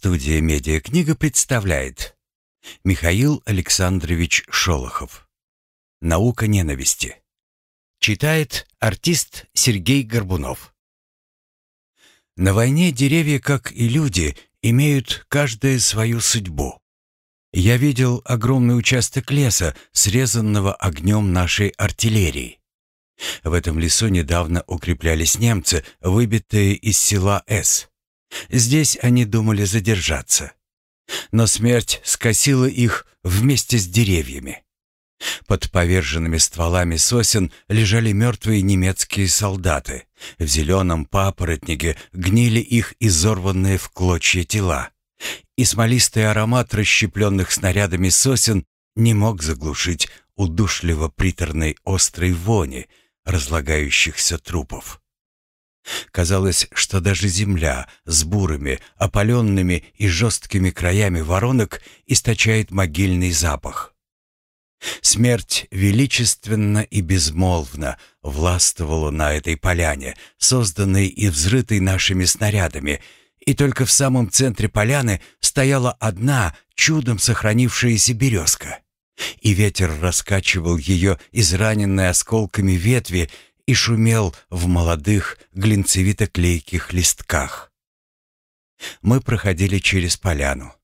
Студия «Медиакнига» представляет Михаил Александрович Шолохов «Наука ненависти» Читает артист Сергей Горбунов На войне деревья, как и люди, имеют каждая свою судьбу. Я видел огромный участок леса, срезанного огнем нашей артиллерии. В этом лесу недавно укреплялись немцы, выбитые из села С. Здесь они думали задержаться. Но смерть скосила их вместе с деревьями. Под поверженными стволами сосен лежали мертвые немецкие солдаты. В зеленом папоротнике гнили их изорванные в клочья тела. И смолистый аромат расщепленных снарядами сосен не мог заглушить удушливо приторной острой вони разлагающихся трупов. Казалось, что даже земля с бурыми, опаленными и жесткими краями воронок источает могильный запах. Смерть величественно и безмолвно властвовала на этой поляне, созданной и взрытой нашими снарядами, и только в самом центре поляны стояла одна, чудом сохранившаяся березка. И ветер раскачивал ее израненные осколками ветви и шумел в молодых глинцевито-клейких листках. Мы проходили через поляну.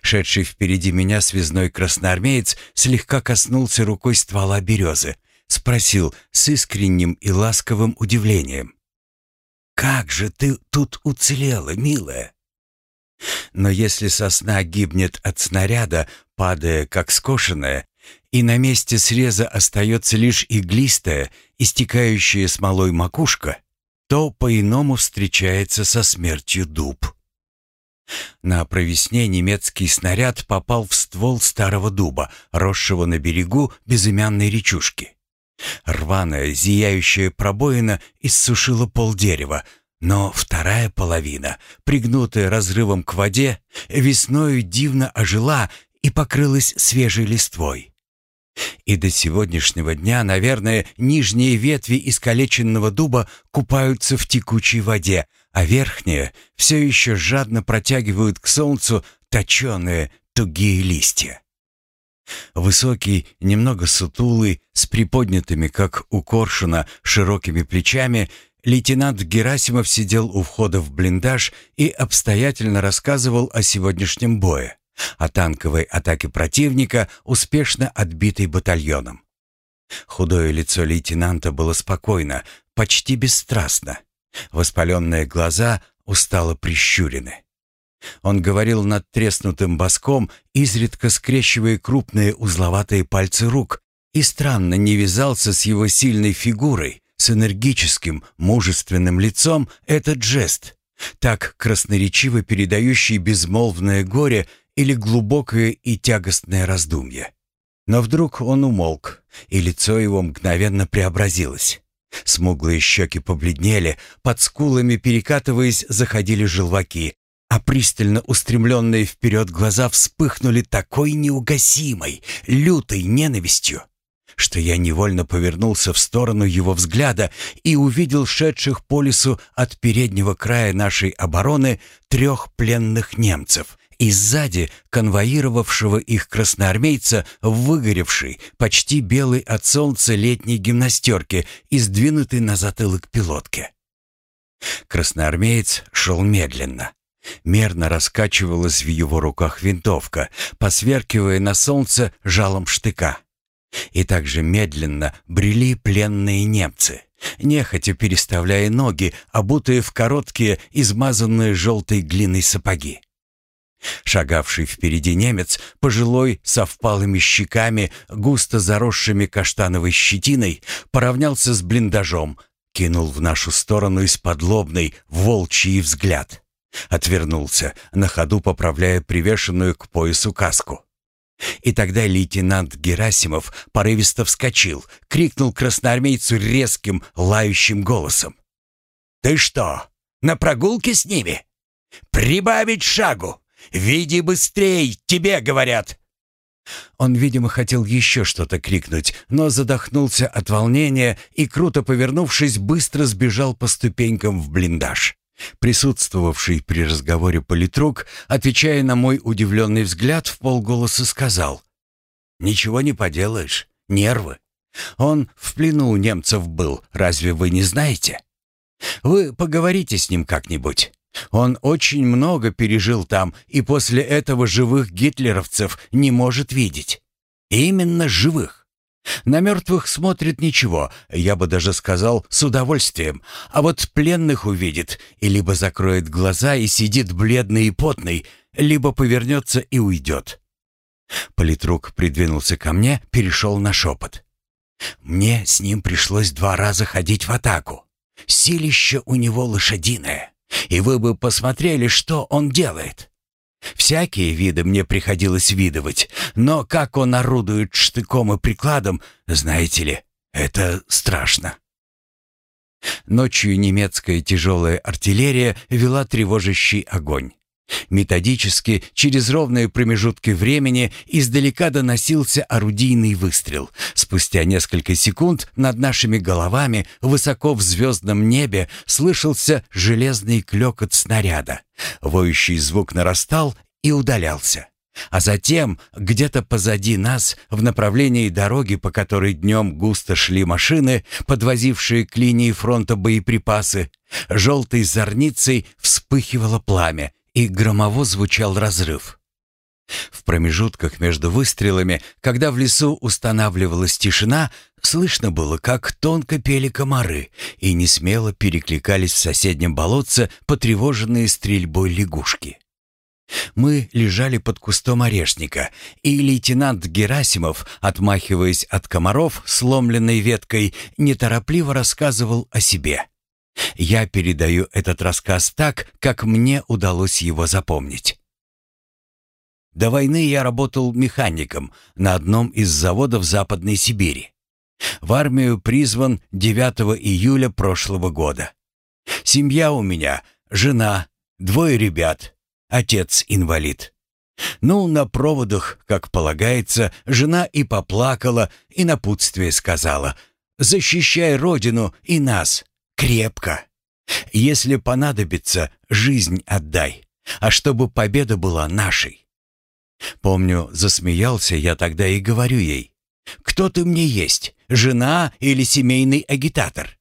Шедший впереди меня связной красноармеец слегка коснулся рукой ствола березы, спросил с искренним и ласковым удивлением. «Как же ты тут уцелела, милая?» Но если сосна гибнет от снаряда, падая как скошенная, и на месте среза остается лишь иглистая, истекающая смолой макушка, то по-иному встречается со смертью дуб. На провесне немецкий снаряд попал в ствол старого дуба, росшего на берегу безымянной речушки. Рваная, зияющая пробоина иссушила полдерева, но вторая половина, пригнутая разрывом к воде, весною дивно ожила и покрылась свежей листвой. И до сегодняшнего дня, наверное, нижние ветви искалеченного дуба купаются в текучей воде, а верхние все еще жадно протягивают к солнцу точеные тугие листья. Высокий, немного сутулый, с приподнятыми, как у коршуна, широкими плечами, лейтенант Герасимов сидел у входа в блиндаж и обстоятельно рассказывал о сегодняшнем бое о танковой атаке противника, успешно отбитой батальоном. Худое лицо лейтенанта было спокойно, почти бесстрастно. Воспаленные глаза устало прищурены. Он говорил над треснутым боском, изредка скрещивая крупные узловатые пальцы рук, и странно не вязался с его сильной фигурой, с энергическим, мужественным лицом этот жест, так красноречиво передающий безмолвное горе или глубокое и тягостное раздумье. Но вдруг он умолк, и лицо его мгновенно преобразилось. Смуглые щеки побледнели, под скулами перекатываясь заходили желваки, а пристально устремленные вперед глаза вспыхнули такой неугасимой, лютой ненавистью, что я невольно повернулся в сторону его взгляда и увидел шедших по лесу от переднего края нашей обороны трех пленных немцев — и сзади конвоировавшего их красноармейца в выгоревшей, почти белой от солнца летней гимнастерке и сдвинутой на затылок пилотке. Красноармеец шел медленно. Мерно раскачивалась в его руках винтовка, посверкивая на солнце жалом штыка. И также медленно брели пленные немцы, нехотя переставляя ноги, обутые в короткие, измазанные желтой глиной сапоги. Шагавший впереди немец, пожилой, со впалыми щеками, густо заросшими каштановой щетиной, поравнялся с блиндажом, кинул в нашу сторону из-под волчий взгляд. Отвернулся, на ходу поправляя привешенную к поясу каску. И тогда лейтенант Герасимов порывисто вскочил, крикнул красноармейцу резким, лающим голосом. «Ты что, на прогулке с ними? Прибавить шагу!» «Веди быстрей! Тебе говорят!» Он, видимо, хотел еще что-то крикнуть, но задохнулся от волнения и, круто повернувшись, быстро сбежал по ступенькам в блиндаж. Присутствовавший при разговоре политрук, отвечая на мой удивленный взгляд, в полголоса сказал. «Ничего не поделаешь, нервы. Он в плену у немцев был, разве вы не знаете? Вы поговорите с ним как-нибудь. Он очень много пережил там и после этого живых гитлеровцев не может видеть. Именно живых. На мертвых смотрит ничего, я бы даже сказал, с удовольствием. А вот пленных увидит и либо закроет глаза и сидит бледный и потный, либо повернется и уйдет. Политрук придвинулся ко мне, перешел на шепот. Мне с ним пришлось два раза ходить в атаку. Силище у него лошадиное. И вы бы посмотрели, что он делает. Всякие виды мне приходилось видывать, но как он орудует штыком и прикладом, знаете ли, это страшно. Ночью немецкая тяжелая артиллерия вела тревожащий огонь. Методически, через ровные промежутки времени, издалека доносился орудийный выстрел. Спустя несколько секунд над нашими головами, высоко в звездном небе, слышался железный клёкот снаряда. Воющий звук нарастал и удалялся. А затем, где-то позади нас, в направлении дороги, по которой днем густо шли машины, подвозившие к линии фронта боеприпасы, желтой зорницей вспыхивало пламя, и громово звучал разрыв. В промежутках между выстрелами, когда в лесу устанавливалась тишина, слышно было, как тонко пели комары и несмело перекликались в соседнем болотце потревоженные стрельбой лягушки. Мы лежали под кустом орешника, и лейтенант Герасимов, отмахиваясь от комаров сломленной веткой, неторопливо рассказывал о себе. Я передаю этот рассказ так, как мне удалось его запомнить. До войны я работал механиком на одном из заводов Западной Сибири. В армию призван 9 июля прошлого года. Семья у меня, жена, двое ребят, отец инвалид. Ну, на проводах, как полагается, жена и поплакала, и напутствие сказала «Защищай родину и нас, крепко. Если понадобится, жизнь отдай, а чтобы победа была нашей. Помню, засмеялся я тогда и говорю ей, «Кто ты мне есть, жена или семейный агитатор?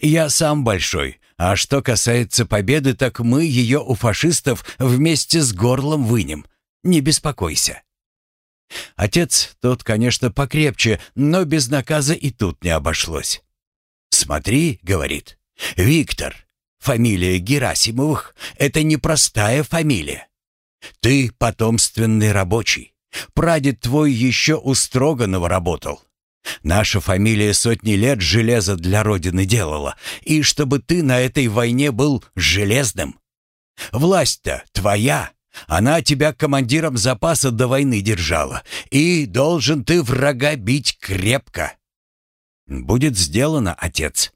Я сам большой, а что касается победы, так мы ее у фашистов вместе с горлом вынем. Не беспокойся». Отец тот, конечно, покрепче, но без наказа и тут не обошлось. «Смотри», — говорит, — «Виктор, фамилия Герасимовых — это непростая фамилия. Ты потомственный рабочий. Прадед твой еще у Строганова работал. Наша фамилия сотни лет железо для Родины делала, и чтобы ты на этой войне был железным. Власть-то твоя, она тебя командиром запаса до войны держала, и должен ты врага бить крепко. «Будет сделано, отец».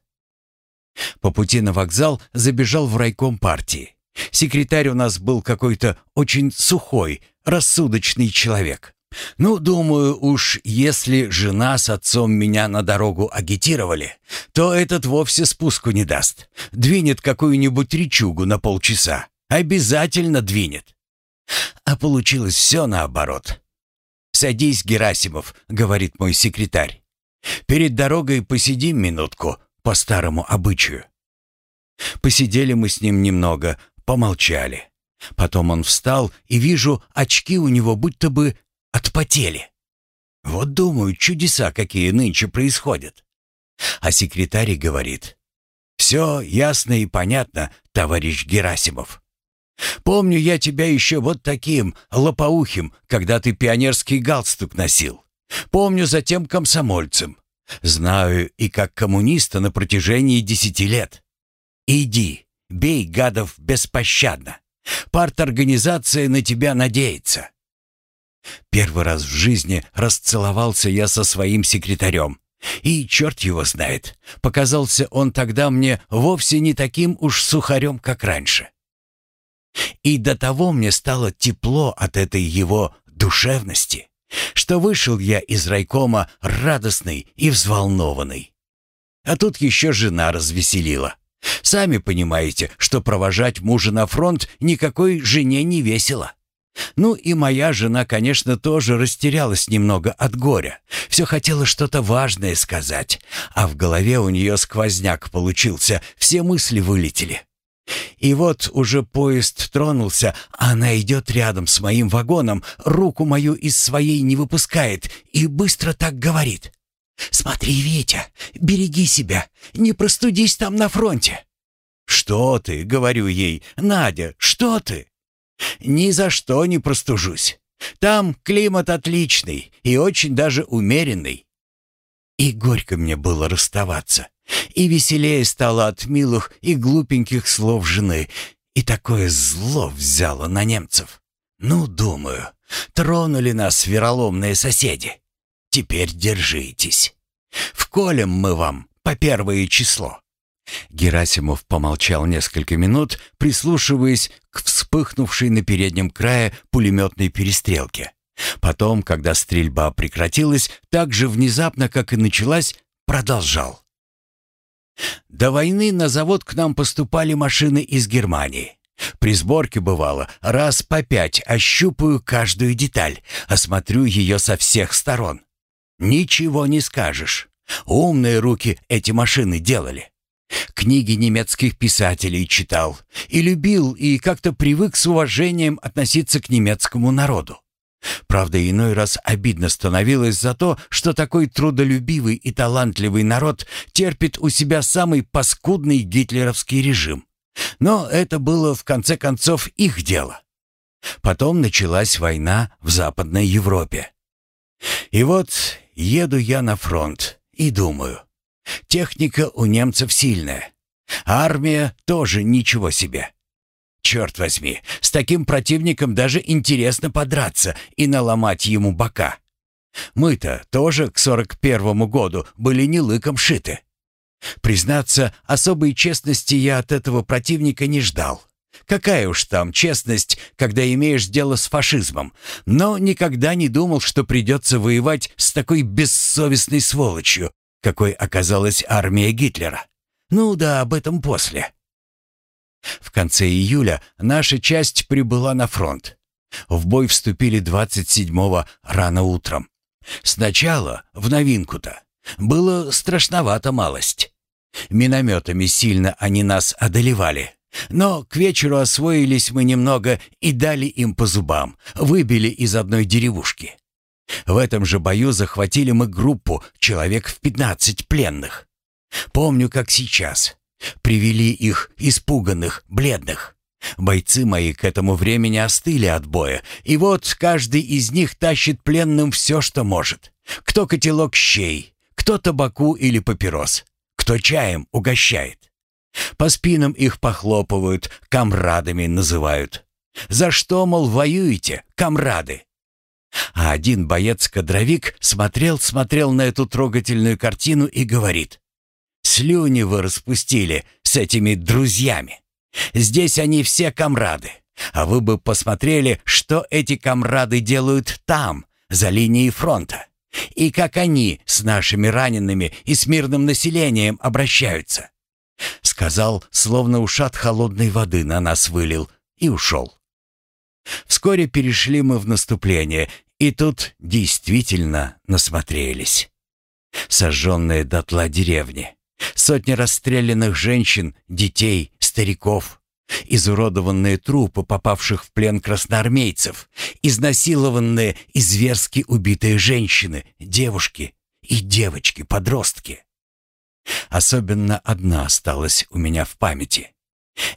По пути на вокзал забежал в райком партии. Секретарь у нас был какой-то очень сухой, рассудочный человек. Ну, думаю, уж если жена с отцом меня на дорогу агитировали, то этот вовсе спуску не даст. Двинет какую-нибудь речугу на полчаса. Обязательно двинет. А получилось все наоборот. «Садись, Герасимов», — говорит мой секретарь. Перед дорогой посидим минутку, по старому обычаю. Посидели мы с ним немного, помолчали. Потом он встал, и вижу, очки у него будто бы отпотели. Вот думаю, чудеса какие нынче происходят. А секретарь говорит, «Все ясно и понятно, товарищ Герасимов. Помню я тебя еще вот таким, лопоухим, когда ты пионерский галстук носил. Помню затем комсомольцем. Знаю и как коммуниста на протяжении десяти лет. Иди, бей гадов беспощадно. Парторганизация на тебя надеется. Первый раз в жизни расцеловался я со своим секретарем. И черт его знает, показался он тогда мне вовсе не таким уж сухарем, как раньше. И до того мне стало тепло от этой его душевности что вышел я из райкома радостный и взволнованный. А тут еще жена развеселила. Сами понимаете, что провожать мужа на фронт никакой жене не весело. Ну и моя жена, конечно, тоже растерялась немного от горя. Все хотела что-то важное сказать, а в голове у нее сквозняк получился, все мысли вылетели. И вот уже поезд тронулся, а она идет рядом с моим вагоном, руку мою из своей не выпускает и быстро так говорит. «Смотри, Витя, береги себя, не простудись там на фронте». «Что ты?» — говорю ей. «Надя, что ты?» «Ни за что не простужусь. Там климат отличный и очень даже умеренный». И горько мне было расставаться. И веселее стало от милых и глупеньких слов жены. И такое зло взяло на немцев. Ну, думаю, тронули нас вероломные соседи. Теперь держитесь. Вколем мы вам по первое число. Герасимов помолчал несколько минут, прислушиваясь к вспыхнувшей на переднем крае пулеметной перестрелке. Потом, когда стрельба прекратилась, так же внезапно, как и началась, продолжал. До войны на завод к нам поступали машины из Германии. При сборке бывало, раз по пять ощупаю каждую деталь, осмотрю ее со всех сторон. Ничего не скажешь. Умные руки эти машины делали. Книги немецких писателей читал и любил, и как-то привык с уважением относиться к немецкому народу. Правда, иной раз обидно становилось за то, что такой трудолюбивый и талантливый народ терпит у себя самый паскудный гитлеровский режим. Но это было, в конце концов, их дело. Потом началась война в Западной Европе. И вот еду я на фронт и думаю, техника у немцев сильная, армия тоже ничего себе. Черт возьми, с таким противником даже интересно подраться и наломать ему бока. Мы-то тоже к сорок первому году были не лыком шиты. Признаться, особой честности я от этого противника не ждал. Какая уж там честность, когда имеешь дело с фашизмом, но никогда не думал, что придется воевать с такой бессовестной сволочью, какой оказалась армия Гитлера. Ну да, об этом после. В конце июля наша часть прибыла на фронт. В бой вступили 27-го рано утром. Сначала, в новинку-то, было страшновато малость. Минометами сильно они нас одолевали. Но к вечеру освоились мы немного и дали им по зубам, выбили из одной деревушки. В этом же бою захватили мы группу, человек в 15 пленных. Помню, как сейчас. Привели их, испуганных, бледных. Бойцы мои к этому времени остыли от боя, и вот каждый из них тащит пленным все, что может. Кто котелок щей, кто табаку или папирос, кто чаем угощает. По спинам их похлопывают, камрадами называют. За что, мол, воюете, камрады? А один боец-кадровик смотрел-смотрел на эту трогательную картину и говорит. Слюни вы распустили с этими друзьями. Здесь они все комрады. А вы бы посмотрели, что эти комрады делают там, за линией фронта. И как они с нашими ранеными и с мирным населением обращаются. Сказал, словно ушат холодной воды на нас вылил, и ушел. Вскоре перешли мы в наступление, и тут действительно насмотрелись. Сожженные дотла деревни, Сотни расстрелянных женщин, детей, стариков, изуродованные трупы попавших в плен красноармейцев, изнасилованные и зверски убитые женщины, девушки и девочки-подростки. Особенно одна осталась у меня в памяти.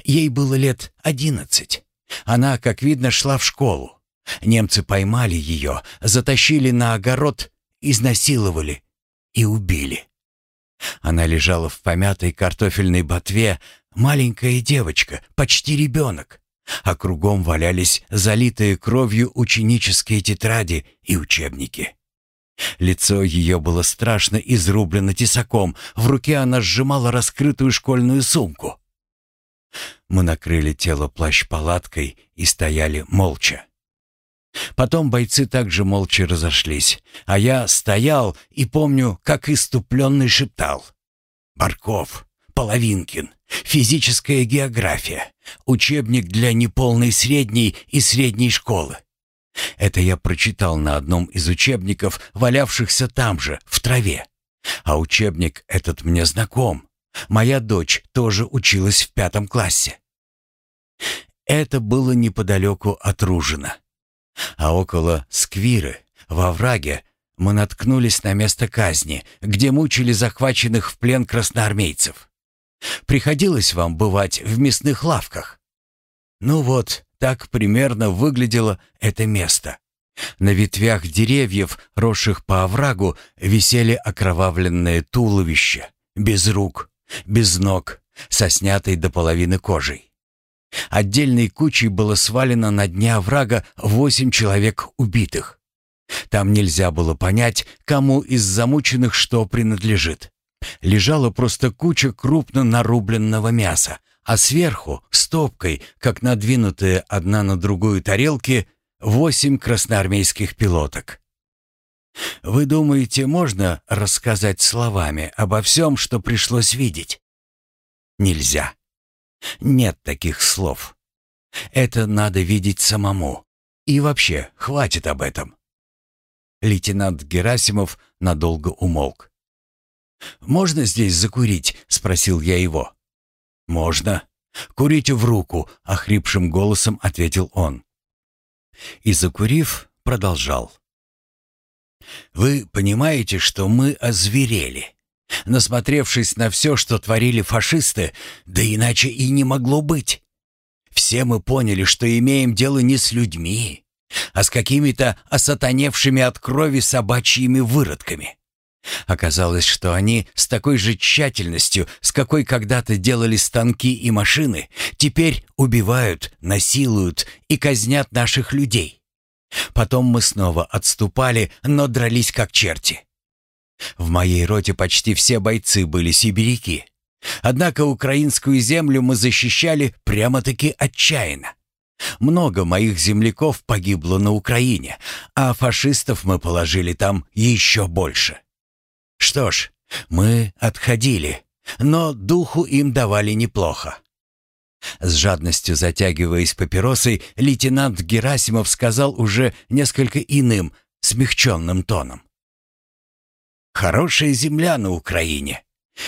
Ей было лет одиннадцать. Она, как видно, шла в школу. Немцы поймали ее, затащили на огород, изнасиловали и убили. Она лежала в помятой картофельной ботве, маленькая девочка, почти ребенок, а кругом валялись залитые кровью ученические тетради и учебники. Лицо ее было страшно изрублено тесаком, в руке она сжимала раскрытую школьную сумку. Мы накрыли тело плащ-палаткой и стояли молча. Потом бойцы также молча разошлись, а я стоял и помню, как иступленный шептал. «Барков, Половинкин, физическая география, учебник для неполной средней и средней школы. Это я прочитал на одном из учебников, валявшихся там же, в траве. А учебник этот мне знаком. Моя дочь тоже училась в пятом классе. Это было неподалеку от Ружина. А около Сквиры, во враге, мы наткнулись на место казни, где мучили захваченных в плен красноармейцев. Приходилось вам бывать в мясных лавках? Ну вот, так примерно выглядело это место. На ветвях деревьев, росших по оврагу, висели окровавленные туловища, без рук, без ног, со снятой до половины кожей. Отдельной кучей было свалено на дне оврага восемь человек убитых. Там нельзя было понять, кому из замученных что принадлежит. Лежала просто куча крупно нарубленного мяса, а сверху, стопкой, как надвинутые одна на другую тарелки, восемь красноармейских пилоток. Вы думаете, можно рассказать словами обо всем, что пришлось видеть? Нельзя. Нет таких слов. Это надо видеть самому. И вообще, хватит об этом. Лейтенант Герасимов надолго умолк. «Можно здесь закурить?» — спросил я его. «Можно. Курите в руку», — охрипшим голосом ответил он. И, закурив, продолжал. «Вы понимаете, что мы озверели?» Насмотревшись на все, что творили фашисты, да иначе и не могло быть. Все мы поняли, что имеем дело не с людьми, а с какими-то осатаневшими от крови собачьими выродками. Оказалось, что они с такой же тщательностью, с какой когда-то делали станки и машины, теперь убивают, насилуют и казнят наших людей. Потом мы снова отступали, но дрались как черти. В моей роте почти все бойцы были сибиряки. Однако украинскую землю мы защищали прямо-таки отчаянно. Много моих земляков погибло на Украине, а фашистов мы положили там еще больше. Что ж, мы отходили, но духу им давали неплохо. С жадностью затягиваясь папиросой, лейтенант Герасимов сказал уже несколько иным, смягченным тоном. «Хорошая земля на Украине,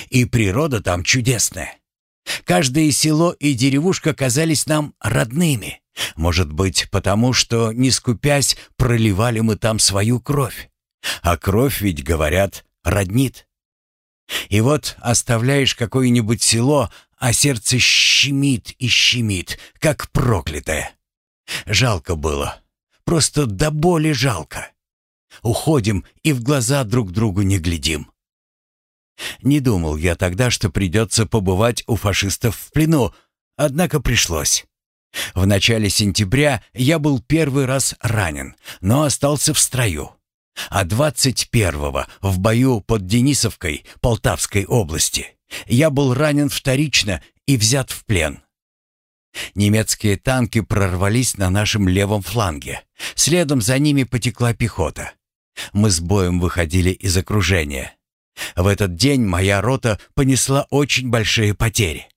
и природа там чудесная. Каждое село и деревушка казались нам родными. Может быть, потому что, не скупясь, проливали мы там свою кровь. А кровь ведь, говорят, роднит. И вот оставляешь какое-нибудь село, а сердце щемит и щемит, как проклятое. Жалко было. Просто до боли жалко. Уходим и в глаза друг другу не глядим. Не думал я тогда, что придется побывать у фашистов в плену, однако пришлось. В начале сентября я был первый раз ранен, но остался в строю. А 21-го в бою под Денисовкой Полтавской области я был ранен вторично и взят в плен. Немецкие танки прорвались на нашем левом фланге. Следом за ними потекла пехота. Мы с боем выходили из окружения. В этот день моя рота понесла очень большие потери.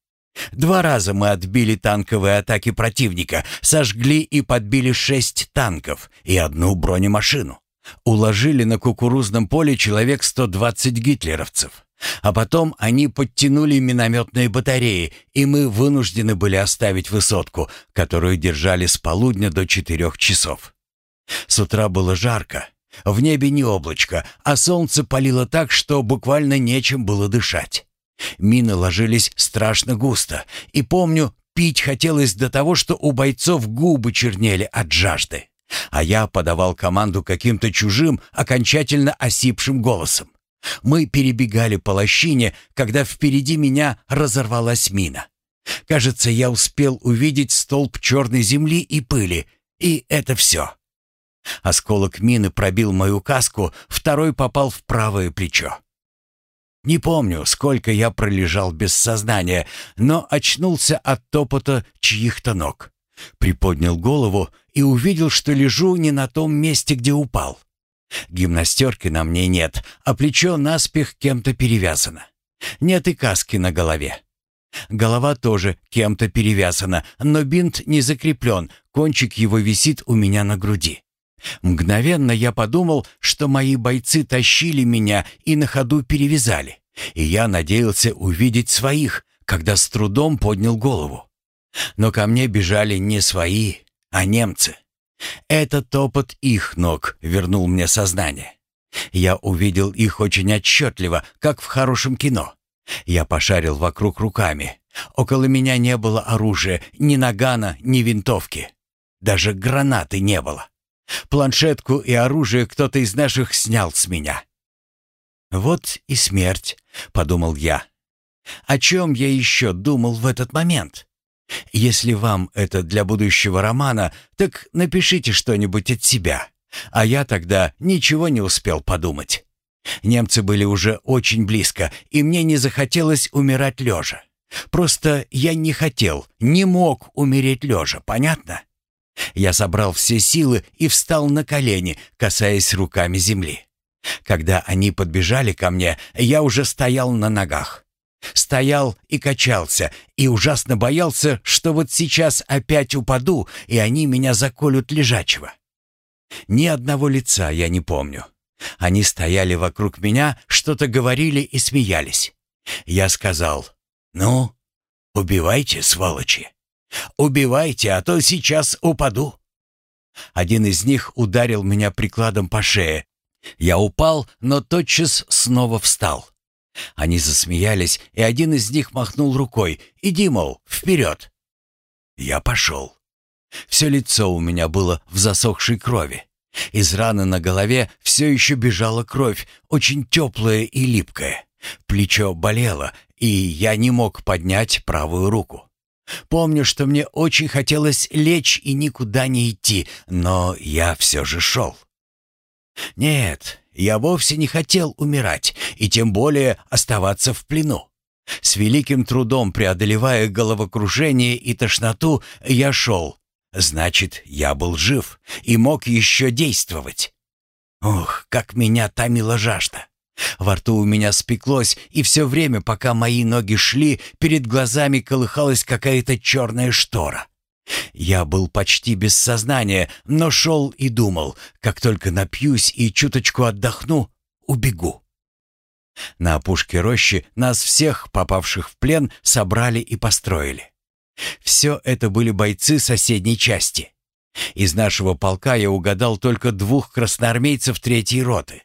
Два раза мы отбили танковые атаки противника, сожгли и подбили шесть танков и одну бронемашину. Уложили на кукурузном поле человек 120 гитлеровцев. А потом они подтянули минометные батареи, и мы вынуждены были оставить высотку, которую держали с полудня до четырех часов. С утра было жарко, в небе не облачко, а солнце палило так, что буквально нечем было дышать. Мины ложились страшно густо, и помню, пить хотелось до того, что у бойцов губы чернели от жажды. А я подавал команду каким-то чужим, окончательно осипшим голосом. Мы перебегали по лощине, когда впереди меня разорвалась мина. Кажется, я успел увидеть столб черной земли и пыли, и это все. Осколок мины пробил мою каску, второй попал в правое плечо. Не помню, сколько я пролежал без сознания, но очнулся от топота чьих-то ног. Приподнял голову и увидел, что лежу не на том месте, где упал. Гимнастерки на мне нет, а плечо наспех кем-то перевязано. Нет и каски на голове. Голова тоже кем-то перевязана, но бинт не закреплен, кончик его висит у меня на груди. Мгновенно я подумал, что мои бойцы тащили меня и на ходу перевязали, и я надеялся увидеть своих, когда с трудом поднял голову. Но ко мне бежали не свои, а немцы. Этот топот их ног вернул мне сознание. Я увидел их очень отчетливо, как в хорошем кино. Я пошарил вокруг руками. Около меня не было оружия, ни нагана, ни винтовки. Даже гранаты не было. Планшетку и оружие кто-то из наших снял с меня. «Вот и смерть», — подумал я. «О чем я еще думал в этот момент?» Если вам это для будущего романа, так напишите что-нибудь от себя. А я тогда ничего не успел подумать. Немцы были уже очень близко, и мне не захотелось умирать лежа. Просто я не хотел, не мог умереть лежа, понятно? Я собрал все силы и встал на колени, касаясь руками земли. Когда они подбежали ко мне, я уже стоял на ногах. Стоял и качался, и ужасно боялся, что вот сейчас опять упаду, и они меня заколют лежачего. Ни одного лица я не помню. Они стояли вокруг меня, что-то говорили и смеялись. Я сказал, «Ну, убивайте, сволочи! Убивайте, а то сейчас упаду!» Один из них ударил меня прикладом по шее. Я упал, но тотчас снова встал. Они засмеялись, и один из них махнул рукой. «Иди, мол, вперед!» Я пошел. Все лицо у меня было в засохшей крови. Из раны на голове все еще бежала кровь, очень теплая и липкая. Плечо болело, и я не мог поднять правую руку. Помню, что мне очень хотелось лечь и никуда не идти, но я все же шел. Нет, я вовсе не хотел умирать, и тем более оставаться в плену. С великим трудом преодолевая головокружение и тошноту, я шел. Значит, я был жив и мог еще действовать. Ох, как меня томила жажда. Во рту у меня спеклось, и все время, пока мои ноги шли, перед глазами колыхалась какая-то черная штора. Я был почти без сознания, но шел и думал, как только напьюсь и чуточку отдохну, убегу. На опушке рощи нас всех, попавших в плен, собрали и построили. Все это были бойцы соседней части. Из нашего полка я угадал только двух красноармейцев третьей роты.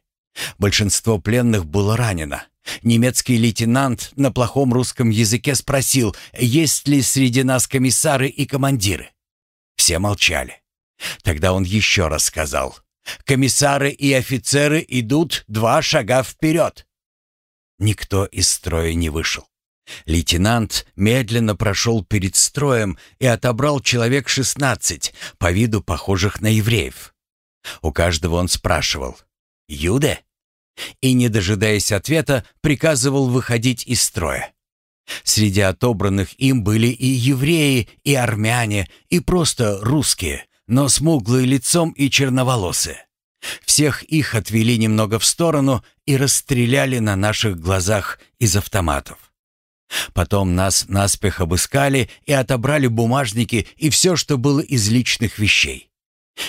Большинство пленных было ранено. Немецкий лейтенант на плохом русском языке спросил, есть ли среди нас комиссары и командиры. Все молчали. Тогда он еще раз сказал, комиссары и офицеры идут два шага вперед. Никто из строя не вышел. Лейтенант медленно прошел перед строем и отобрал человек шестнадцать, по виду похожих на евреев. У каждого он спрашивал «Юде?» и, не дожидаясь ответа, приказывал выходить из строя. Среди отобранных им были и евреи, и армяне, и просто русские, но смуглые лицом и черноволосые. Всех их отвели немного в сторону и расстреляли на наших глазах из автоматов. Потом нас наспех обыскали и отобрали бумажники и все, что было из личных вещей.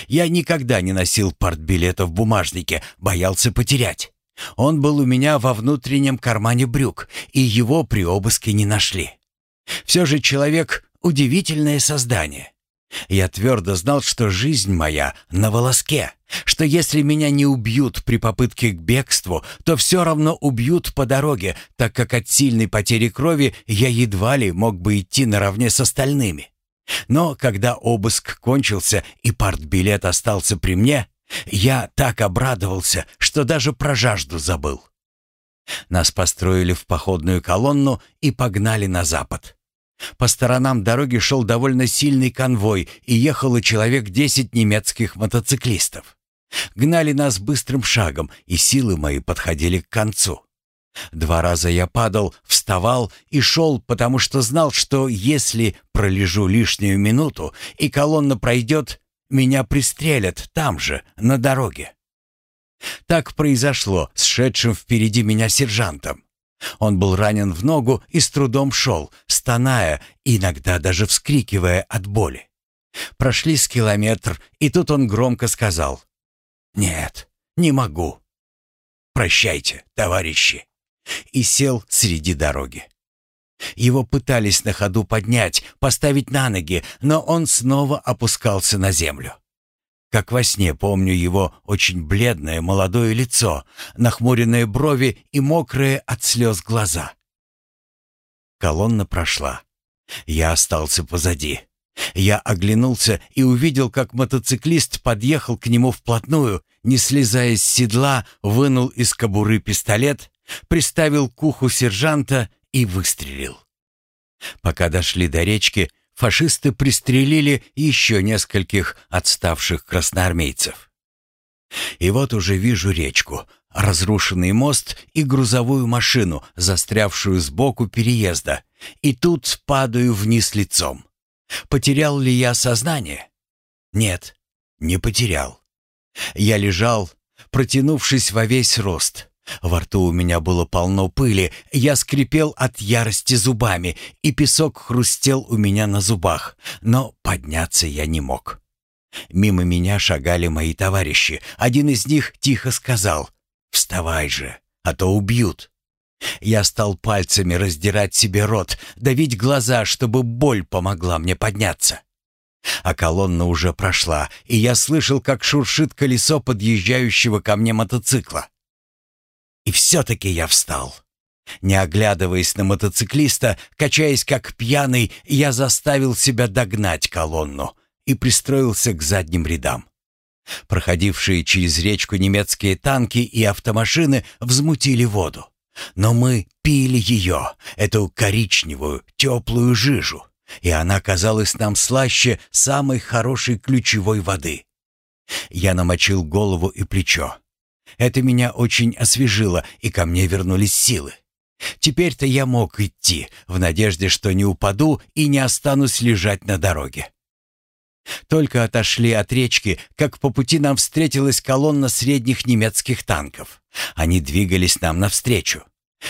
Я никогда не носил партбилета в бумажнике, боялся потерять. Он был у меня во внутреннем кармане брюк, и его при обыске не нашли. Все же человек — удивительное создание. Я твердо знал, что жизнь моя на волоске, что если меня не убьют при попытке к бегству, то все равно убьют по дороге, так как от сильной потери крови я едва ли мог бы идти наравне с остальными. Но когда обыск кончился и партбилет остался при мне, я так обрадовался, что даже про жажду забыл. Нас построили в походную колонну и погнали на запад. По сторонам дороги шел довольно сильный конвой, и ехало человек десять немецких мотоциклистов. Гнали нас быстрым шагом, и силы мои подходили к концу. Два раза я падал, вставал и шел, потому что знал, что если пролежу лишнюю минуту и колонна пройдет, меня пристрелят там же, на дороге. Так произошло с шедшим впереди меня сержантом. Он был ранен в ногу и с трудом шел, стоная, иногда даже вскрикивая от боли. Прошли с километр, и тут он громко сказал «Нет, не могу. Прощайте, товарищи» и сел среди дороги. Его пытались на ходу поднять, поставить на ноги, но он снова опускался на землю. Как во сне помню его очень бледное молодое лицо, нахмуренные брови и мокрые от слез глаза. Колонна прошла. Я остался позади. Я оглянулся и увидел, как мотоциклист подъехал к нему вплотную, не слезая с седла, вынул из кобуры пистолет, приставил к уху сержанта и выстрелил. Пока дошли до речки, фашисты пристрелили еще нескольких отставших красноармейцев. И вот уже вижу речку, разрушенный мост и грузовую машину, застрявшую сбоку переезда, и тут падаю вниз лицом. Потерял ли я сознание? Нет, не потерял. Я лежал, протянувшись во весь рост, во рту у меня было полно пыли, я скрипел от ярости зубами, и песок хрустел у меня на зубах, но подняться я не мог. Мимо меня шагали мои товарищи. Один из них тихо сказал «Вставай же, а то убьют». Я стал пальцами раздирать себе рот, давить глаза, чтобы боль помогла мне подняться. А колонна уже прошла, и я слышал, как шуршит колесо подъезжающего ко мне мотоцикла. И все-таки я встал. Не оглядываясь на мотоциклиста, качаясь как пьяный, я заставил себя догнать колонну и пристроился к задним рядам. Проходившие через речку немецкие танки и автомашины взмутили воду. Но мы пили ее, эту коричневую, теплую жижу, и она казалась нам слаще самой хорошей ключевой воды. Я намочил голову и плечо. Это меня очень освежило, и ко мне вернулись силы. Теперь-то я мог идти, в надежде, что не упаду и не останусь лежать на дороге. Только отошли от речки, как по пути нам встретилась колонна средних немецких танков. Они двигались нам навстречу.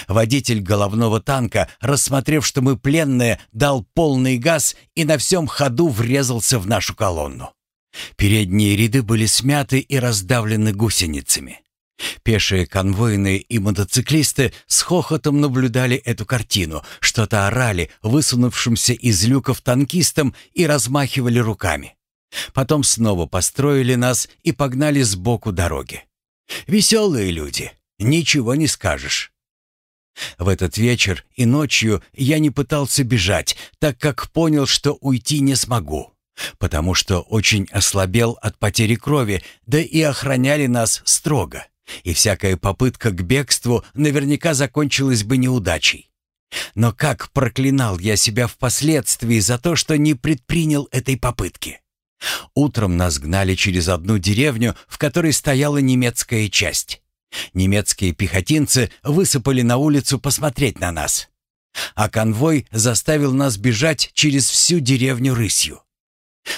Водитель головного танка, рассмотрев, что мы пленные, дал полный газ и на всем ходу врезался в нашу колонну. Передние ряды были смяты и раздавлены гусеницами. Пешие конвойные и мотоциклисты с хохотом наблюдали эту картину, что-то орали высунувшимся из люков танкистам и размахивали руками. Потом снова построили нас и погнали сбоку дороги. Веселые люди, ничего не скажешь. В этот вечер и ночью я не пытался бежать, так как понял, что уйти не смогу, потому что очень ослабел от потери крови, да и охраняли нас строго и всякая попытка к бегству наверняка закончилась бы неудачей. Но как проклинал я себя впоследствии за то, что не предпринял этой попытки. Утром нас гнали через одну деревню, в которой стояла немецкая часть. Немецкие пехотинцы высыпали на улицу посмотреть на нас. А конвой заставил нас бежать через всю деревню рысью.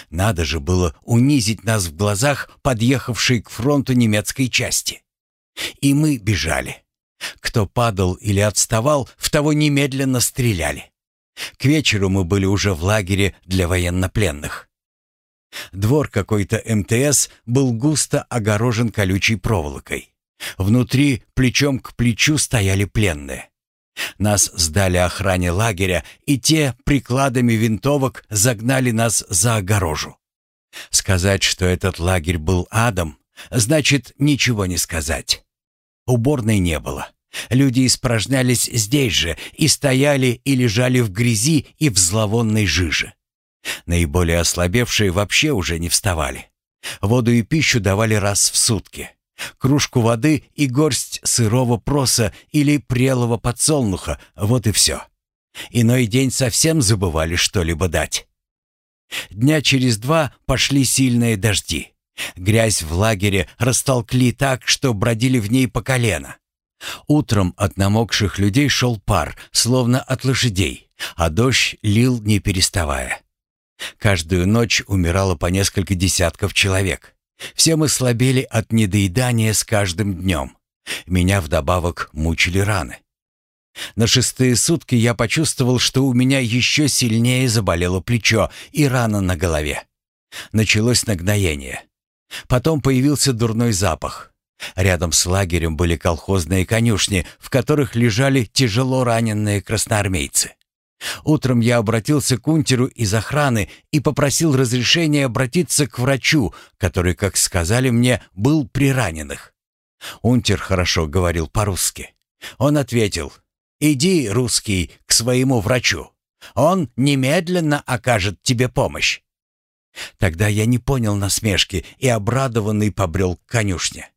Надо же было унизить нас в глазах подъехавшей к фронту немецкой части. И мы бежали. Кто падал или отставал, в того немедленно стреляли. К вечеру мы были уже в лагере для военнопленных. Двор какой-то МТС был густо огорожен колючей проволокой. Внутри плечом к плечу стояли пленные. Нас сдали охране лагеря, и те прикладами винтовок загнали нас за огорожу. Сказать, что этот лагерь был адом, значит ничего не сказать. Уборной не было. Люди испражнялись здесь же и стояли и лежали в грязи и в зловонной жиже. Наиболее ослабевшие вообще уже не вставали. Воду и пищу давали раз в сутки. Кружку воды и горсть сырого проса или прелого подсолнуха — вот и все. Иной день совсем забывали что-либо дать. Дня через два пошли сильные дожди. Грязь в лагере растолкли так, что бродили в ней по колено. Утром от намокших людей шел пар, словно от лошадей, а дождь лил не переставая. Каждую ночь умирало по несколько десятков человек. Все мы слабели от недоедания с каждым днем. Меня вдобавок мучили раны. На шестые сутки я почувствовал, что у меня еще сильнее заболело плечо и рана на голове. Началось нагноение. Потом появился дурной запах. Рядом с лагерем были колхозные конюшни, в которых лежали тяжело раненые красноармейцы. Утром я обратился к унтеру из охраны и попросил разрешения обратиться к врачу, который, как сказали мне, был при раненых. Унтер хорошо говорил по-русски. Он ответил, «Иди, русский, к своему врачу. Он немедленно окажет тебе помощь». Тогда я не понял насмешки и обрадованный побрел к конюшне.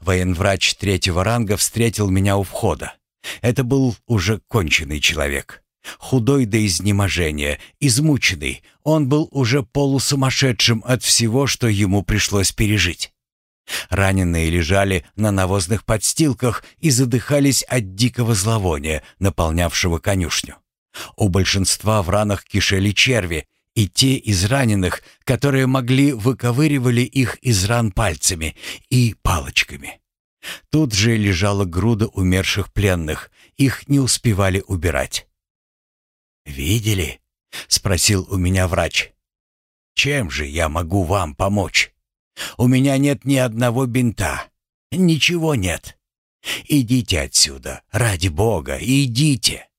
Военврач третьего ранга встретил меня у входа. Это был уже конченый человек. Худой до изнеможения, измученный, он был уже полусумасшедшим от всего, что ему пришлось пережить. Раненые лежали на навозных подстилках и задыхались от дикого зловония, наполнявшего конюшню. У большинства в ранах кишели черви, и те из раненых, которые могли, выковыривали их из ран пальцами и палочками. Тут же лежала груда умерших пленных, их не успевали убирать. «Видели?» — спросил у меня врач. «Чем же я могу вам помочь? У меня нет ни одного бинта. Ничего нет. Идите отсюда, ради Бога, идите!»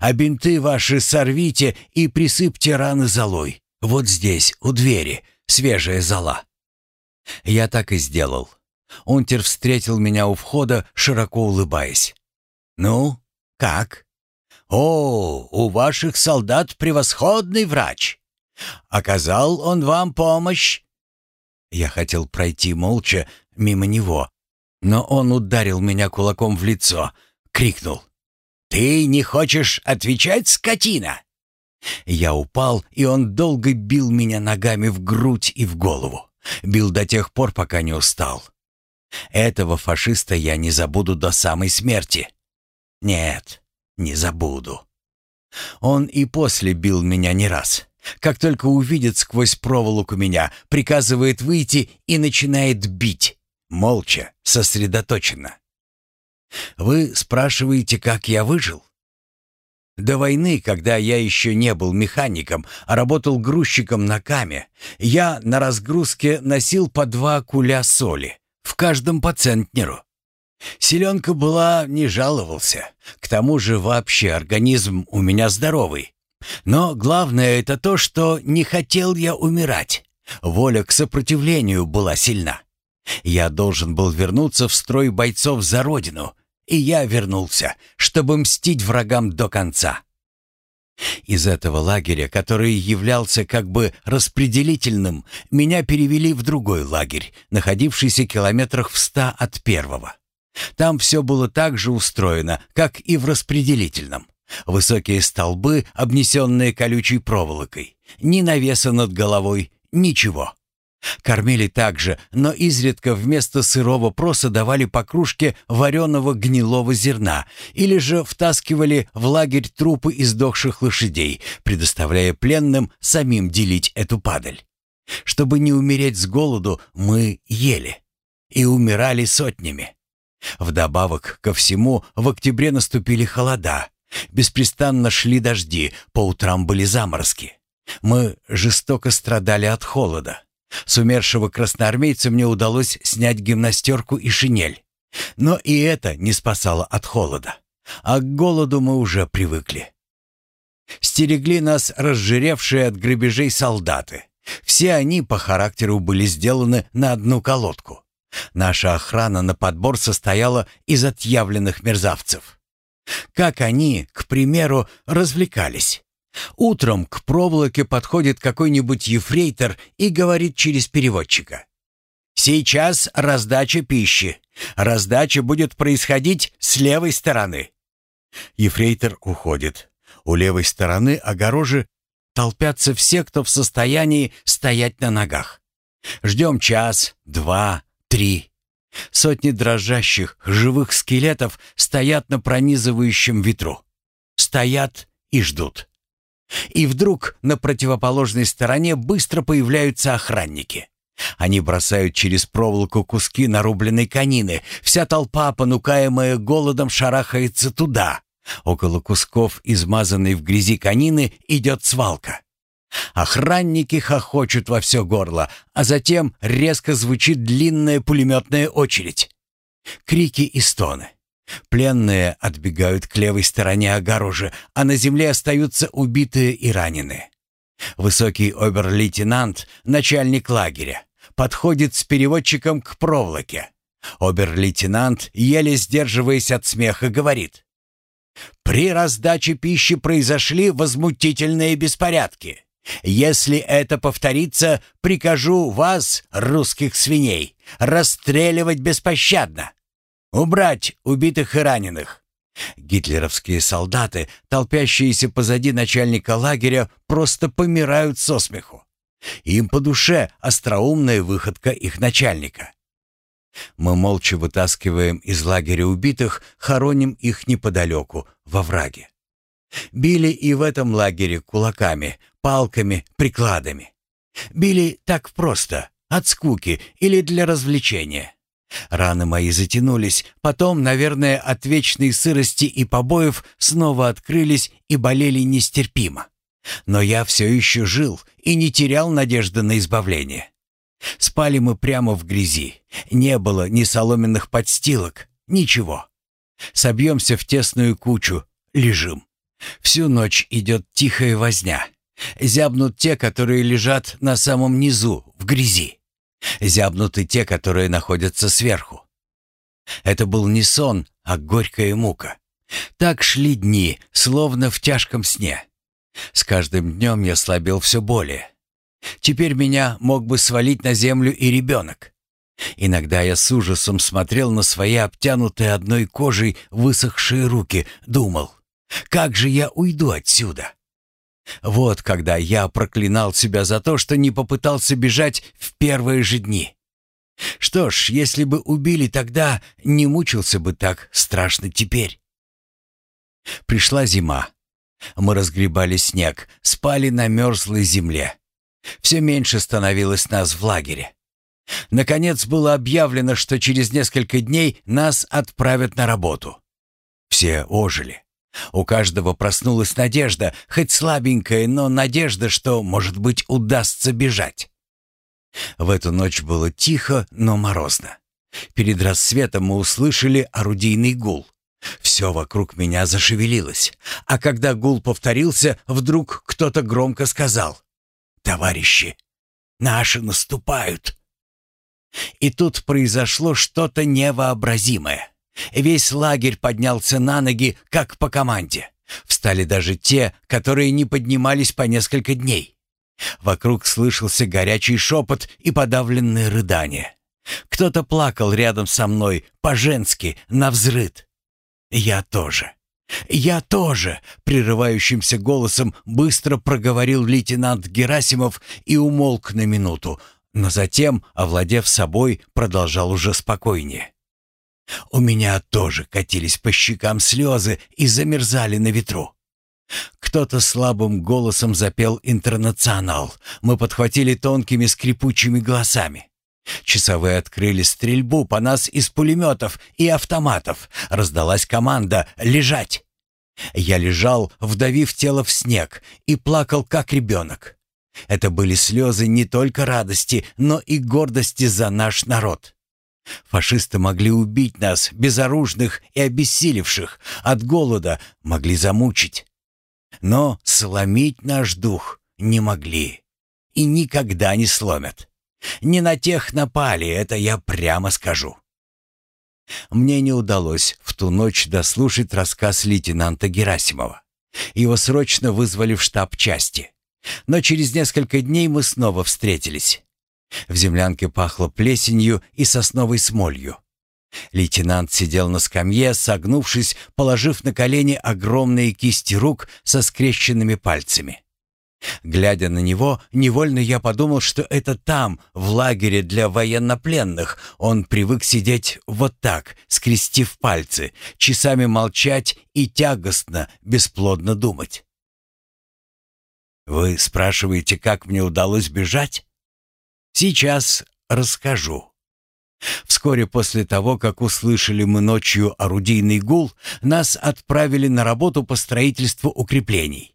А бинты ваши сорвите и присыпьте раны золой. Вот здесь, у двери, свежая зола». Я так и сделал. Унтер встретил меня у входа, широко улыбаясь. «Ну, как?» «О, у ваших солдат превосходный врач! Оказал он вам помощь?» Я хотел пройти молча мимо него, но он ударил меня кулаком в лицо, крикнул. «Ты не хочешь отвечать, скотина?» Я упал, и он долго бил меня ногами в грудь и в голову. Бил до тех пор, пока не устал. Этого фашиста я не забуду до самой смерти. Нет, не забуду. Он и после бил меня не раз. Как только увидит сквозь проволоку меня, приказывает выйти и начинает бить. Молча, сосредоточенно. Вы спрашиваете, как я выжил? До войны, когда я еще не был механиком, а работал грузчиком на каме, я на разгрузке носил по два куля соли, в каждом по центнеру. Селенка была, не жаловался. К тому же вообще организм у меня здоровый. Но главное это то, что не хотел я умирать. Воля к сопротивлению была сильна. Я должен был вернуться в строй бойцов за родину, и я вернулся, чтобы мстить врагам до конца. Из этого лагеря, который являлся как бы распределительным, меня перевели в другой лагерь, находившийся километрах в ста от первого. Там все было так же устроено, как и в распределительном. Высокие столбы, обнесенные колючей проволокой. Ни навеса над головой, ничего. Кормили также, но изредка вместо сырого проса давали по кружке вареного гнилого зерна или же втаскивали в лагерь трупы издохших лошадей, предоставляя пленным самим делить эту падаль. Чтобы не умереть с голоду, мы ели. И умирали сотнями. Вдобавок ко всему, в октябре наступили холода. Беспрестанно шли дожди, по утрам были заморозки. Мы жестоко страдали от холода. С умершего красноармейца мне удалось снять гимнастерку и шинель. Но и это не спасало от холода. А к голоду мы уже привыкли. Стерегли нас разжиревшие от грабежей солдаты. Все они по характеру были сделаны на одну колодку. Наша охрана на подбор состояла из отъявленных мерзавцев. Как они, к примеру, развлекались? Утром к проволоке подходит какой-нибудь ефрейтор и говорит через переводчика. «Сейчас раздача пищи. Раздача будет происходить с левой стороны». Ефрейтор уходит. У левой стороны огорожи толпятся все, кто в состоянии стоять на ногах. Ждем час, два, три. Сотни дрожащих, живых скелетов стоят на пронизывающем ветру. Стоят и ждут. И вдруг на противоположной стороне быстро появляются охранники. Они бросают через проволоку куски нарубленной конины. Вся толпа, понукаемая голодом, шарахается туда. Около кусков измазанной в грязи конины идет свалка. Охранники хохочут во все горло, а затем резко звучит длинная пулеметная очередь. Крики и стоны. Пленные отбегают к левой стороне огорожи, а на земле остаются убитые и раненые. Высокий обер-лейтенант, начальник лагеря, подходит с переводчиком к проволоке. Обер-лейтенант, еле сдерживаясь от смеха, говорит. «При раздаче пищи произошли возмутительные беспорядки. Если это повторится, прикажу вас, русских свиней, расстреливать беспощадно. Убрать убитых и раненых. Гитлеровские солдаты, толпящиеся позади начальника лагеря, просто помирают со смеху. Им по душе остроумная выходка их начальника. Мы молча вытаскиваем из лагеря убитых, хороним их неподалеку, во враге. Били и в этом лагере кулаками, палками, прикладами. Били так просто, от скуки или для развлечения. Раны мои затянулись, потом, наверное, от вечной сырости и побоев снова открылись и болели нестерпимо. Но я все еще жил и не терял надежды на избавление. Спали мы прямо в грязи. Не было ни соломенных подстилок, ничего. Собьемся в тесную кучу, лежим. Всю ночь идет тихая возня. Зябнут те, которые лежат на самом низу, в грязи. Зябнут и те, которые находятся сверху. Это был не сон, а горькая мука. Так шли дни, словно в тяжком сне. С каждым днем я слабел все более. Теперь меня мог бы свалить на землю и ребенок. Иногда я с ужасом смотрел на свои обтянутые одной кожей высохшие руки, думал, как же я уйду отсюда? Вот когда я проклинал себя за то, что не попытался бежать в первые же дни. Что ж, если бы убили тогда, не мучился бы так страшно теперь. Пришла зима. Мы разгребали снег, спали на мерзлой земле. Все меньше становилось нас в лагере. Наконец было объявлено, что через несколько дней нас отправят на работу. Все ожили. У каждого проснулась надежда, хоть слабенькая, но надежда, что, может быть, удастся бежать. В эту ночь было тихо, но морозно. Перед рассветом мы услышали орудийный гул. Все вокруг меня зашевелилось, а когда гул повторился, вдруг кто-то громко сказал «Товарищи, наши наступают!» И тут произошло что-то невообразимое. Весь лагерь поднялся на ноги, как по команде. Встали даже те, которые не поднимались по несколько дней. Вокруг слышался горячий шепот и подавленные рыдания. Кто-то плакал рядом со мной, по-женски, навзрыд. Я тоже. «Я тоже!» — прерывающимся голосом быстро проговорил лейтенант Герасимов и умолк на минуту, но затем, овладев собой, продолжал уже спокойнее. У меня тоже катились по щекам слезы и замерзали на ветру. Кто-то слабым голосом запел «Интернационал». Мы подхватили тонкими скрипучими голосами. Часовые открыли стрельбу по нас из пулеметов и автоматов. Раздалась команда «Лежать!». Я лежал, вдавив тело в снег, и плакал, как ребенок. Это были слезы не только радости, но и гордости за наш народ. Фашисты могли убить нас, безоружных и обессилевших, от голода могли замучить. Но сломить наш дух не могли и никогда не сломят. Не на тех напали, это я прямо скажу. Мне не удалось в ту ночь дослушать рассказ лейтенанта Герасимова. Его срочно вызвали в штаб части. Но через несколько дней мы снова встретились. В землянке пахло плесенью и сосновой смолью. Лейтенант сидел на скамье, согнувшись, положив на колени огромные кисти рук со скрещенными пальцами. Глядя на него, невольно я подумал, что это там, в лагере для военнопленных, он привык сидеть вот так, скрестив пальцы, часами молчать и тягостно, бесплодно думать. «Вы спрашиваете, как мне удалось бежать?» Сейчас расскажу. Вскоре после того, как услышали мы ночью орудийный гул, нас отправили на работу по строительству укреплений.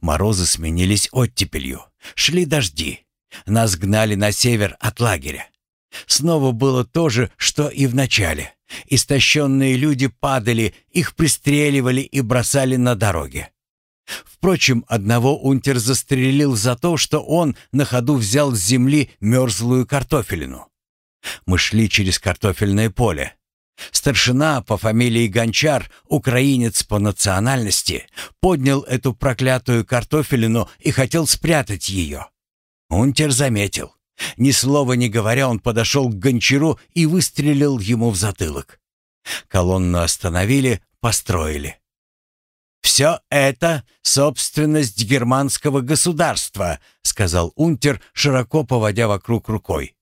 Морозы сменились оттепелью, шли дожди. Нас гнали на север от лагеря. Снова было то же, что и в начале. Истощенные люди падали, их пристреливали и бросали на дороге. Впрочем, одного унтер застрелил за то, что он на ходу взял с земли мерзлую картофелину. Мы шли через картофельное поле. Старшина по фамилии Гончар, украинец по национальности, поднял эту проклятую картофелину и хотел спрятать ее. Унтер заметил. Ни слова не говоря, он подошел к Гончару и выстрелил ему в затылок. Колонну остановили, построили. «Все это — собственность германского государства», — сказал унтер, широко поводя вокруг рукой.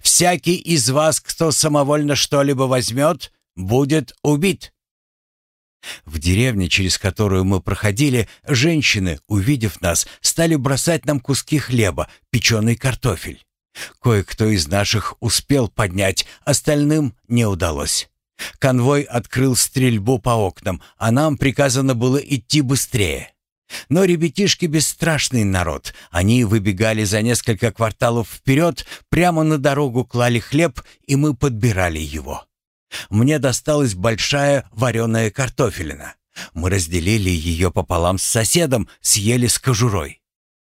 «Всякий из вас, кто самовольно что-либо возьмет, будет убит». В деревне, через которую мы проходили, женщины, увидев нас, стали бросать нам куски хлеба, печеный картофель. Кое-кто из наших успел поднять, остальным не удалось. Конвой открыл стрельбу по окнам, а нам приказано было идти быстрее. Но ребятишки бесстрашный народ. Они выбегали за несколько кварталов вперед, прямо на дорогу клали хлеб, и мы подбирали его. Мне досталась большая вареная картофелина. Мы разделили ее пополам с соседом, съели с кожурой.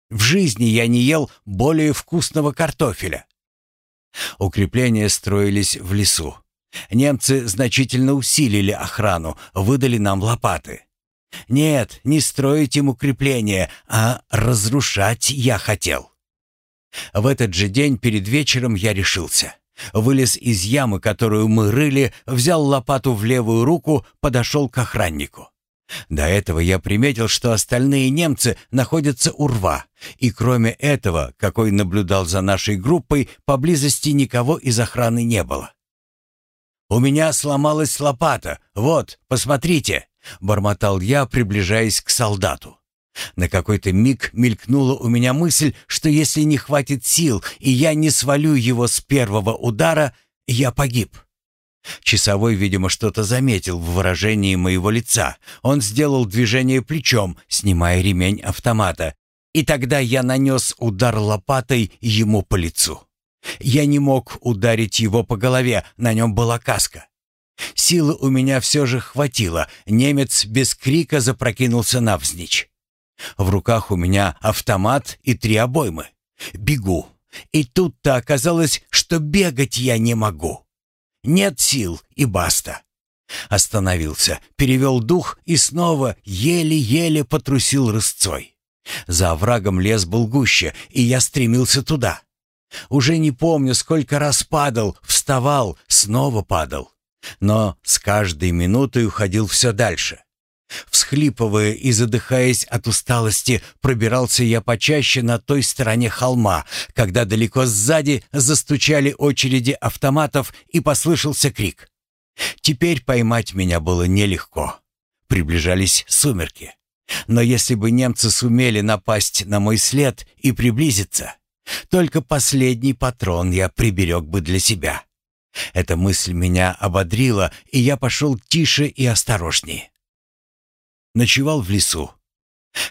В жизни я не ел более вкусного картофеля. Укрепления строились в лесу. Немцы значительно усилили охрану, выдали нам лопаты. Нет, не строить им укрепления, а разрушать я хотел. В этот же день перед вечером я решился. Вылез из ямы, которую мы рыли, взял лопату в левую руку, подошел к охраннику. До этого я приметил, что остальные немцы находятся у рва, и кроме этого, какой наблюдал за нашей группой, поблизости никого из охраны не было. «У меня сломалась лопата. Вот, посмотрите!» — бормотал я, приближаясь к солдату. На какой-то миг мелькнула у меня мысль, что если не хватит сил, и я не свалю его с первого удара, я погиб. Часовой, видимо, что-то заметил в выражении моего лица. Он сделал движение плечом, снимая ремень автомата, и тогда я нанес удар лопатой ему по лицу. Я не мог ударить его по голове, на нем была каска. Силы у меня все же хватило, немец без крика запрокинулся навзничь. В руках у меня автомат и три обоймы. Бегу. И тут-то оказалось, что бегать я не могу. Нет сил и баста. Остановился, перевел дух и снова еле-еле потрусил рысцой. За оврагом лес был гуще, и я стремился туда. Уже не помню, сколько раз падал, вставал, снова падал. Но с каждой минутой уходил все дальше. Всхлипывая и задыхаясь от усталости, пробирался я почаще на той стороне холма, когда далеко сзади застучали очереди автоматов и послышался крик. Теперь поймать меня было нелегко. Приближались сумерки. Но если бы немцы сумели напасть на мой след и приблизиться, только последний патрон я приберег бы для себя. Эта мысль меня ободрила, и я пошел тише и осторожнее. Ночевал в лесу.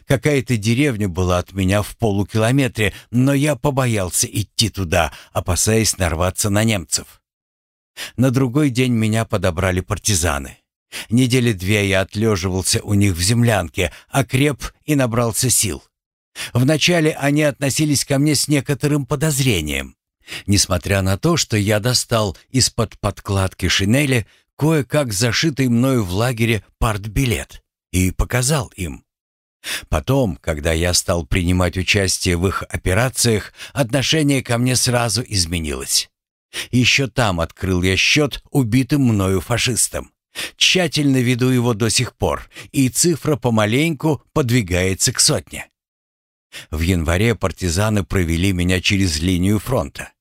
Какая-то деревня была от меня в полукилометре, но я побоялся идти туда, опасаясь нарваться на немцев. На другой день меня подобрали партизаны. Недели две я отлеживался у них в землянке, окреп и набрался сил. Вначале они относились ко мне с некоторым подозрением. Несмотря на то, что я достал из-под подкладки шинели кое-как зашитый мною в лагере партбилет и показал им. Потом, когда я стал принимать участие в их операциях, отношение ко мне сразу изменилось. Еще там открыл я счет убитым мною фашистам. Тщательно веду его до сих пор, и цифра помаленьку подвигается к сотне. В январе партизаны провели меня через линию фронта.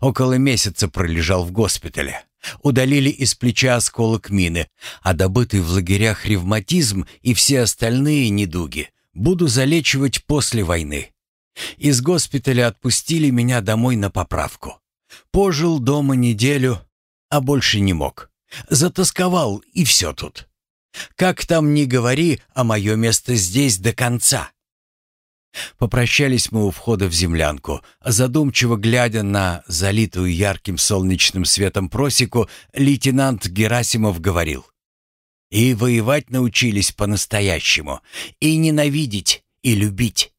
Около месяца пролежал в госпитале. Удалили из плеча осколок мины, а добытый в лагерях ревматизм и все остальные недуги буду залечивать после войны. Из госпиталя отпустили меня домой на поправку. Пожил дома неделю, а больше не мог. Затасковал, и все тут. Как там ни говори, а мое место здесь до конца. Попрощались мы у входа в землянку. Задумчиво глядя на залитую ярким солнечным светом просеку, лейтенант Герасимов говорил. «И воевать научились по-настоящему, и ненавидеть, и любить.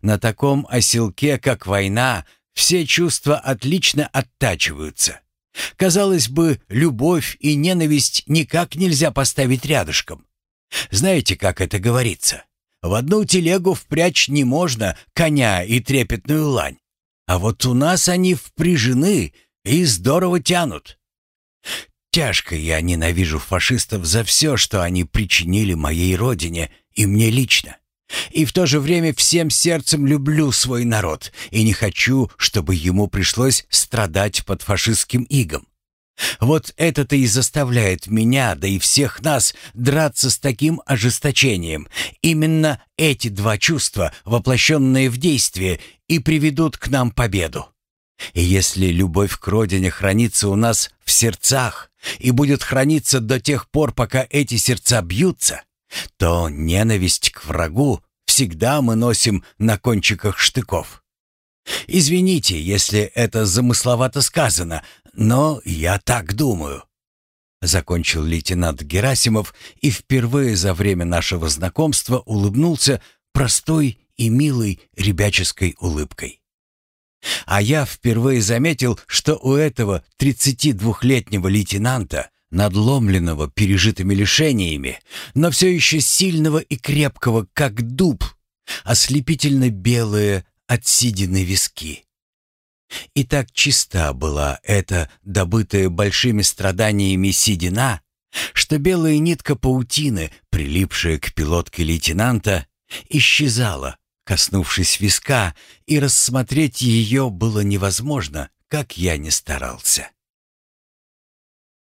На таком оселке, как война, все чувства отлично оттачиваются. Казалось бы, любовь и ненависть никак нельзя поставить рядышком. Знаете, как это говорится? В одну телегу впрячь не можно коня и трепетную лань. А вот у нас они впряжены и здорово тянут. Тяжко я ненавижу фашистов за все, что они причинили моей родине и мне лично. И в то же время всем сердцем люблю свой народ и не хочу, чтобы ему пришлось страдать под фашистским игом. Вот это-то и заставляет меня, да и всех нас, драться с таким ожесточением. Именно эти два чувства, воплощенные в действие, и приведут к нам победу. И если любовь к родине хранится у нас в сердцах и будет храниться до тех пор, пока эти сердца бьются, то ненависть к врагу всегда мы носим на кончиках штыков. Извините, если это замысловато сказано, но я так думаю. Закончил лейтенант Герасимов и впервые за время нашего знакомства улыбнулся простой и милой ребяческой улыбкой. А я впервые заметил, что у этого 32-летнего лейтенанта, надломленного пережитыми лишениями, но все еще сильного и крепкого, как дуб, ослепительно белые отсидены виски. И так чиста была эта, добытая большими страданиями седина, что белая нитка паутины, прилипшая к пилотке лейтенанта, исчезала, коснувшись виска, и рассмотреть ее было невозможно, как я не старался.